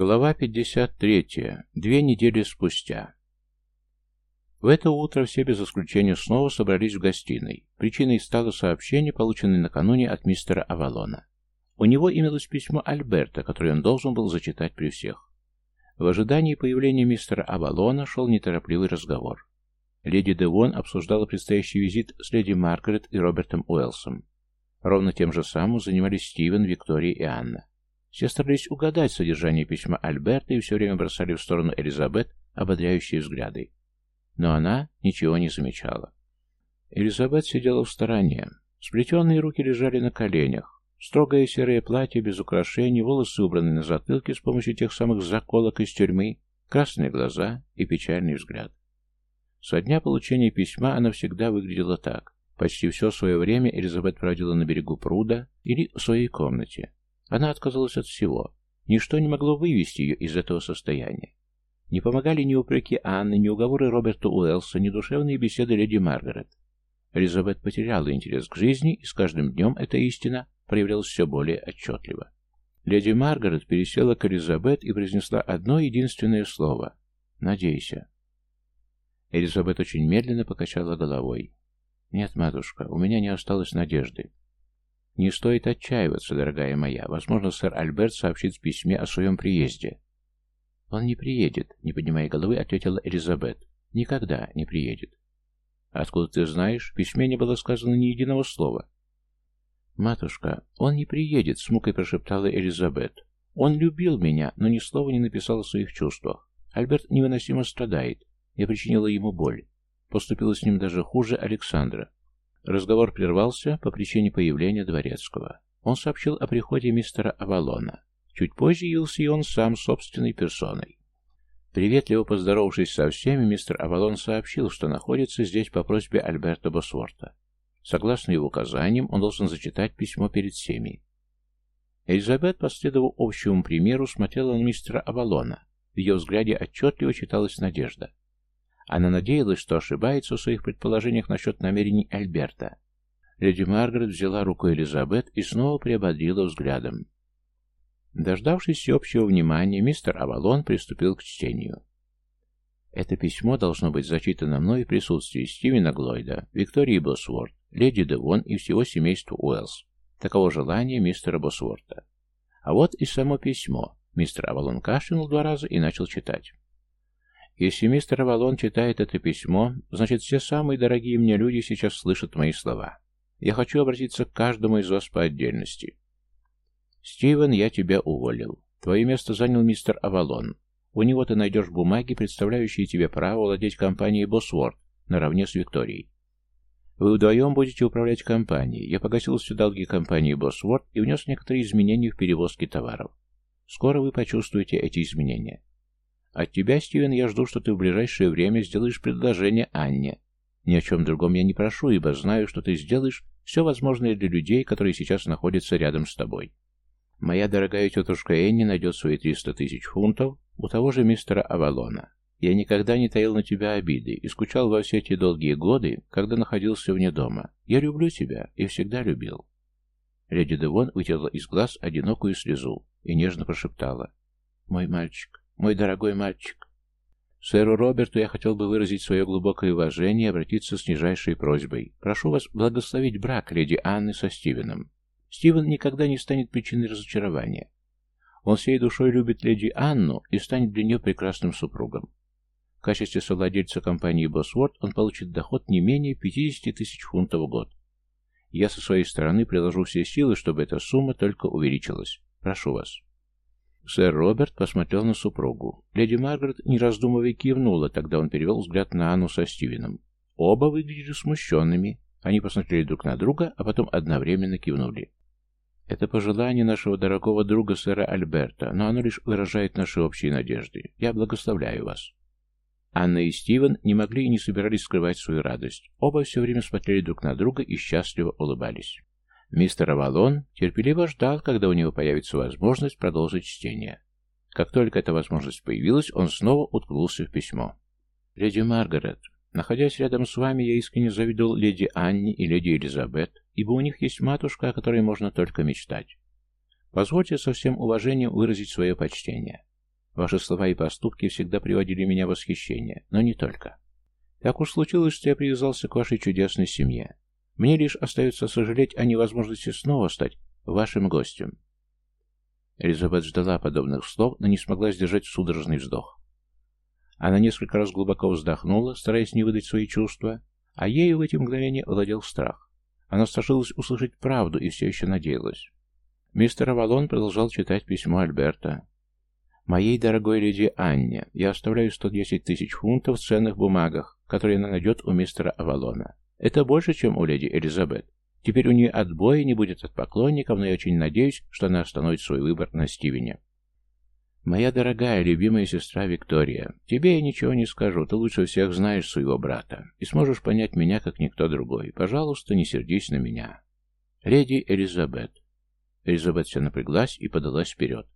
Глава 53. Две недели спустя. В это утро все без исключения снова собрались в гостиной. Причиной стало сообщение, полученное накануне от мистера Авалона. У него имелось письмо Альберта, которое он должен был зачитать при всех. В ожидании появления мистера Авалона шел неторопливый разговор. Леди Девон обсуждала предстоящий визит с леди Маргарет и Робертом Уэллсом. Ровно тем же самым занимались Стивен, Виктория и Анна. Все старались угадать содержание письма Альберта и все время бросали в сторону Элизабет ободряющие взгляды. Но она ничего не замечала. Элизабет сидела в стороне. Сплетенные руки лежали на коленях. Строгое серое платье без украшений, волосы убраны на затылке с помощью тех самых заколок из тюрьмы, красные глаза и печальный взгляд. Со дня получения письма она всегда выглядела так. Почти все свое время Элизабет проводила на берегу пруда или в своей комнате. Она отказалась от всего. Ничто не могло вывести ее из этого состояния. Не помогали ни упреки Анны, ни уговоры Роберта Уэллса, ни душевные беседы леди Маргарет. Элизабет потеряла интерес к жизни, и с каждым днем эта истина проявлялась все более отчетливо. Леди Маргарет пересела к Элизабет и произнесла одно единственное слово «Надейся». Элизабет очень медленно покачала головой. «Нет, матушка, у меня не осталось надежды. «Не стоит отчаиваться, дорогая моя. Возможно, сэр Альберт сообщит в письме о своем приезде». «Он не приедет», — не поднимая головы, ответила Элизабет. «Никогда не приедет». «Откуда ты знаешь? В письме не было сказано ни единого слова». «Матушка, он не приедет», — с мукой прошептала Элизабет. «Он любил меня, но ни слова не написал о своих чувствах. Альберт невыносимо страдает. Я причинила ему боль. Поступила с ним даже хуже Александра. Разговор прервался по причине появления Дворецкого. Он сообщил о приходе мистера Авалона. Чуть позже явился и он сам собственной персоной. Приветливо поздоровавшись со всеми, мистер Авалон сообщил, что находится здесь по просьбе Альберта Босворта. Согласно его указаниям, он должен зачитать письмо перед всеми. Элизабет, последовав общему примеру, смотрела на мистера Авалона. В ее взгляде отчетливо читалась надежда. Она надеялась, что ошибается в своих предположениях насчет намерений Альберта. Леди Маргарет взяла руку Элизабет и снова приободрила взглядом. Дождавшись всеобщего внимания, мистер Авалон приступил к чтению. Это письмо должно быть зачитано мной в присутствии Стивена Глойда, Виктории Босворт, леди Девон и всего семейства Уэллс. Таково желание мистера Босворта. А вот и само письмо. Мистер Авалон кашлянул два раза и начал читать. Если мистер Авалон читает это письмо, значит, все самые дорогие мне люди сейчас слышат мои слова. Я хочу обратиться к каждому из вас по отдельности. Стивен, я тебя уволил. Твое место занял мистер Авалон. У него ты найдешь бумаги, представляющие тебе право владеть компанией Босворд, наравне с Викторией. Вы вдвоем будете управлять компанией. Я погасил все долги компании Босворд и внес некоторые изменения в перевозки товаров. Скоро вы почувствуете эти изменения. От тебя, Стивен, я жду, что ты в ближайшее время сделаешь предложение Анне. Ни о чем другом я не прошу, ибо знаю, что ты сделаешь все возможное для людей, которые сейчас находятся рядом с тобой. Моя дорогая тетушка Энни найдет свои 300 тысяч фунтов у того же мистера Авалона. Я никогда не таил на тебя обиды и скучал во все эти долгие годы, когда находился вне дома. Я люблю тебя и всегда любил. Леди Девон вытерла из глаз одинокую слезу и нежно прошептала. «Мой мальчик, мой дорогой мальчик. Сэру Роберту я хотел бы выразить свое глубокое уважение и обратиться с нижайшей просьбой. Прошу вас благословить брак леди Анны со Стивеном. Стивен никогда не станет причиной разочарования. Он всей душой любит леди Анну и станет для нее прекрасным супругом. В качестве совладельца компании Босворд он получит доход не менее 50 тысяч фунтов в год. Я со своей стороны приложу все силы, чтобы эта сумма только увеличилась. Прошу вас. Сэр Роберт посмотрел на супругу. Леди Маргарет, не раздумывая, кивнула, тогда он перевел взгляд на Анну со Стивеном. Оба выглядели смущенными. Они посмотрели друг на друга, а потом одновременно кивнули. «Это пожелание нашего дорогого друга сэра Альберта, но оно лишь выражает наши общие надежды. Я благословляю вас». Анна и Стивен не могли и не собирались скрывать свою радость. Оба все время смотрели друг на друга и счастливо улыбались. Мистер Авалон терпеливо ждал, когда у него появится возможность продолжить чтение. Как только эта возможность появилась, он снова уткнулся в письмо. «Леди Маргарет, находясь рядом с вами, я искренне завидовал леди Анне и леди Элизабет, ибо у них есть матушка, о которой можно только мечтать. Позвольте со всем уважением выразить свое почтение. Ваши слова и поступки всегда приводили меня в восхищение, но не только. Так уж случилось, что я привязался к вашей чудесной семье. Мне лишь остается сожалеть о невозможности снова стать вашим гостем. Элизабет ждала подобных слов, но не смогла сдержать судорожный вздох. Она несколько раз глубоко вздохнула, стараясь не выдать свои чувства, а ею в эти мгновения владел страх. Она страшилась услышать правду и все еще надеялась. Мистер Авалон продолжал читать письмо Альберта. «Моей дорогой леди Анне, я оставляю 110 тысяч фунтов в ценных бумагах, которые она найдет у мистера Авалона. Это больше, чем у леди Элизабет. Теперь у нее отбоя не будет от поклонников, но я очень надеюсь, что она остановит свой выбор на Стивене. «Моя дорогая, любимая сестра Виктория, тебе я ничего не скажу, ты лучше всех знаешь своего брата и сможешь понять меня, как никто другой. Пожалуйста, не сердись на меня. Леди Элизабет». Элизабет вся напряглась и подалась вперед.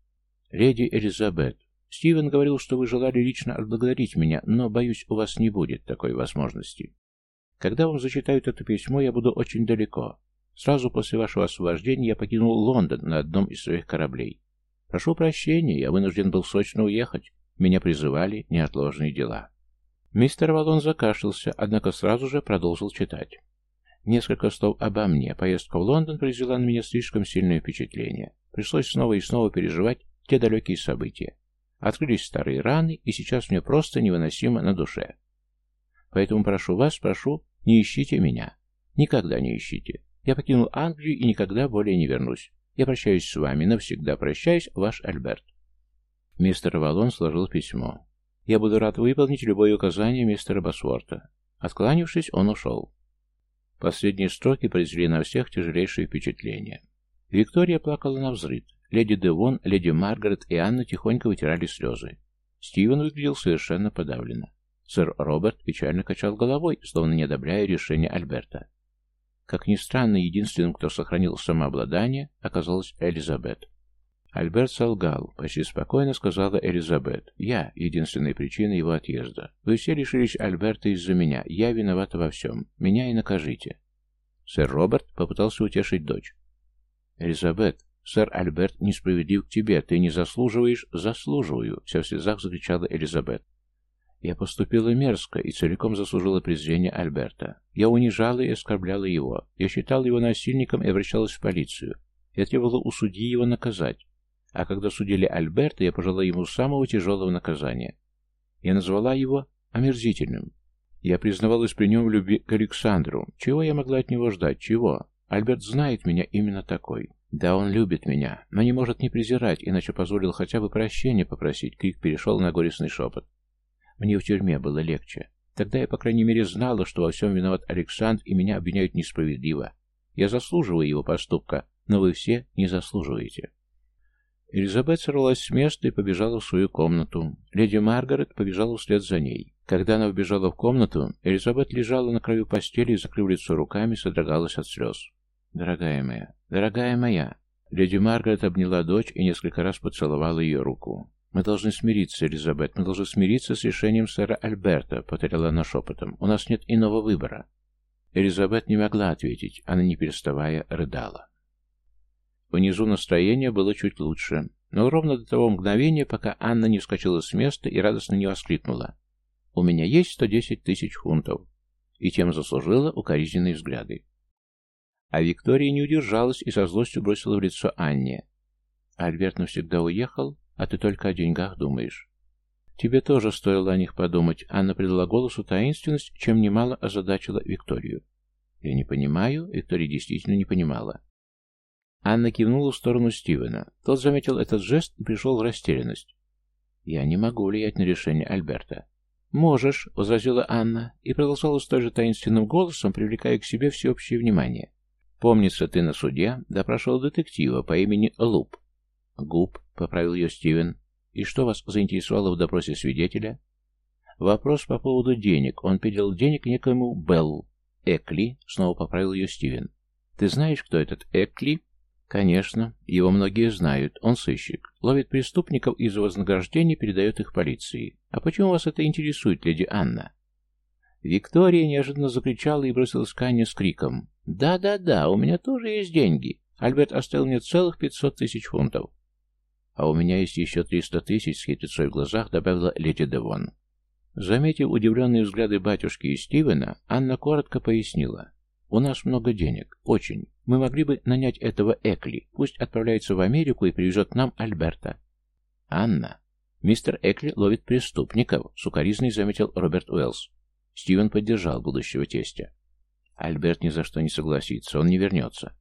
«Леди Элизабет, Стивен говорил, что вы желали лично отблагодарить меня, но, боюсь, у вас не будет такой возможности. Когда вам зачитают это письмо, я буду очень далеко. Сразу после вашего освобождения я покинул Лондон на одном из своих кораблей. Прошу прощения, я вынужден был срочно уехать. Меня призывали неотложные дела. Мистер Валон закашлялся, однако сразу же продолжил читать. Несколько слов обо мне. Поездка в Лондон произвела на меня слишком сильное впечатление. Пришлось снова и снова переживать те далекие события. Открылись старые раны, и сейчас мне просто невыносимо на душе. Поэтому прошу вас, прошу, не ищите меня. Никогда не ищите. Я покинул Англию и никогда более не вернусь. Я прощаюсь с вами, навсегда прощаюсь, ваш Альберт. Мистер Валон сложил письмо. Я буду рад выполнить любое указание мистера Басворта. Откланившись, он ушел. Последние строки произвели на всех тяжелейшее впечатление. Виктория плакала на взрыв. Леди Девон, леди Маргарет и Анна тихонько вытирали слезы. Стивен выглядел совершенно подавленно. Сэр Роберт печально качал головой, словно не одобряя решение Альберта. Как ни странно, единственным, кто сохранил самообладание, оказалась Элизабет. Альберт солгал, почти спокойно сказала Элизабет. «Я — единственная причина его отъезда. Вы все лишились Альберта из-за меня. Я виновата во всем. Меня и накажите». Сэр Роберт попытался утешить дочь. «Элизабет, сэр Альберт несправедлив к тебе. Ты не заслуживаешь?» «Заслуживаю!» — вся в слезах закричала Элизабет. Я поступила мерзко и целиком заслужила презрение Альберта. Я унижала и оскорбляла его. Я считала его насильником и обращалась в полицию. Я требовала у судьи его наказать. А когда судили Альберта, я пожелала ему самого тяжелого наказания. Я назвала его омерзительным. Я признавалась при нем в любви к Александру. Чего я могла от него ждать? Чего? Альберт знает меня именно такой. Да, он любит меня, но не может не презирать, иначе позволил хотя бы прощения попросить. Крик перешел на горестный шепот. Мне в тюрьме было легче. Тогда я, по крайней мере, знала, что во всем виноват Александр, и меня обвиняют несправедливо. Я заслуживаю его поступка, но вы все не заслуживаете. Элизабет сорвалась с места и побежала в свою комнату. Леди Маргарет побежала вслед за ней. Когда она вбежала в комнату, Элизабет лежала на краю постели и, закрыв лицо руками, содрогалась от слез. «Дорогая моя, дорогая моя!» Леди Маргарет обняла дочь и несколько раз поцеловала ее руку. «Мы должны смириться, Элизабет, мы должны смириться с решением сэра Альберта», — повторяла она шепотом. «У нас нет иного выбора». Элизабет не могла ответить, она не переставая рыдала. Внизу настроение было чуть лучше, но ровно до того мгновения, пока Анна не вскочила с места и радостно не воскликнула. «У меня есть сто десять тысяч фунтов», и тем заслужила укоризненные взгляды. А Виктория не удержалась и со злостью бросила в лицо Анне. «Альберт навсегда уехал? А ты только о деньгах думаешь. Тебе тоже стоило о них подумать. Анна придала голосу таинственность, чем немало озадачила Викторию. Я не понимаю. Виктория действительно не понимала. Анна кивнула в сторону Стивена. Тот заметил этот жест и пришел в растерянность. «Я не могу влиять на решение Альберта». «Можешь», — возразила Анна, и продолжала столь же таинственным голосом, привлекая к себе всеобщее внимание. «Помнится, ты на суде допрашивал детектива по имени Луп. «Губ», — поправил ее Стивен. «И что вас заинтересовало в допросе свидетеля?» «Вопрос по поводу денег. Он передал денег некоему Белл». «Экли», — снова поправил ее Стивен. «Ты знаешь, кто этот Экли?» «Конечно. Его многие знают. Он сыщик. Ловит преступников и за вознаграждение передает их полиции. А почему вас это интересует, леди Анна?» Виктория неожиданно закричала и бросилась к Анне с криком. «Да-да-да, у меня тоже есть деньги. Альберт оставил мне целых пятьсот тысяч фунтов. А у меня есть еще триста тысяч, с хитрецой в глазах добавила леди Девон. Заметив удивленные взгляды батюшки и Стивена, Анна коротко пояснила. «У нас много денег. Очень. Мы могли бы нанять этого Экли. Пусть отправляется в Америку и привезет нам Альберта». «Анна, мистер Экли ловит преступников», — сукоризный заметил Роберт Уэллс. Стивен поддержал будущего тестя. «Альберт ни за что не согласится. Он не вернется».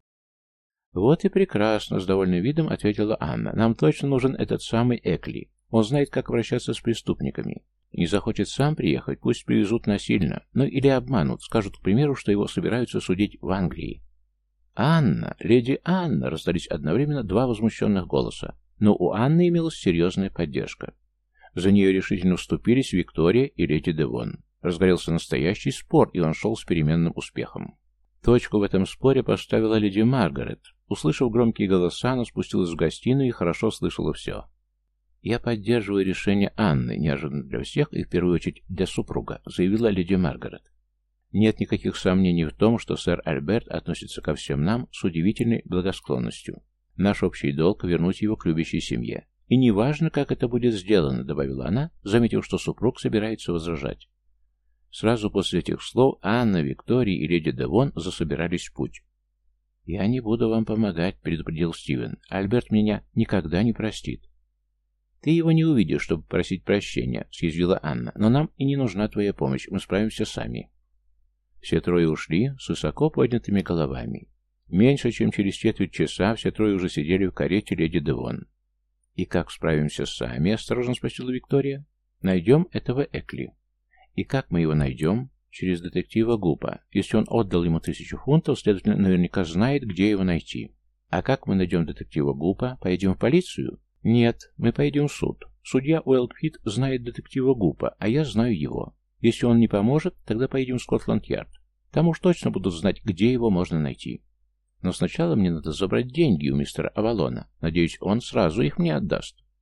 «Вот и прекрасно», — с довольным видом ответила Анна. «Нам точно нужен этот самый Экли. Он знает, как обращаться с преступниками. Не захочет сам приехать, пусть привезут насильно. Ну или обманут, скажут, к примеру, что его собираются судить в Англии». «Анна! Леди Анна!» — раздались одновременно два возмущенных голоса. Но у Анны имелась серьезная поддержка. За нее решительно вступились Виктория и леди Девон. Разгорелся настоящий спор, и он шел с переменным успехом. Точку в этом споре поставила леди Маргарет. Услышав громкие голоса, она спустилась в гостиную и хорошо слышала все. «Я поддерживаю решение Анны, неожиданно для всех и в первую очередь для супруга», заявила леди Маргарет. «Нет никаких сомнений в том, что сэр Альберт относится ко всем нам с удивительной благосклонностью. Наш общий долг — вернуть его к любящей семье. И неважно, как это будет сделано», — добавила она, заметив, что супруг собирается возражать. Сразу после этих слов Анна, Виктория и леди Девон засобирались в путь. «Я не буду вам помогать», — предупредил Стивен. «Альберт меня никогда не простит». «Ты его не увидишь, чтобы просить прощения», — съязвила Анна. «Но нам и не нужна твоя помощь, мы справимся сами». Все трое ушли с высоко поднятыми головами. Меньше чем через четверть часа все трое уже сидели в карете леди Девон. «И как справимся сами?» — осторожно спросила Виктория. «Найдем этого Экли». И как мы его найдем? Через детектива Гупа. Если он отдал ему тысячу фунтов, следовательно, наверняка знает, где его найти. А как мы найдем детектива Гупа? Поедем в полицию? Нет, мы поедем в суд. Судья Уэллпит знает детектива Гупа, а я знаю его. Если он не поможет, тогда поедем в Скотланд-Ярд. Там уж точно будут знать, где его можно найти. Но сначала мне надо забрать деньги у мистера Авалона. Надеюсь, он сразу их мне отдаст.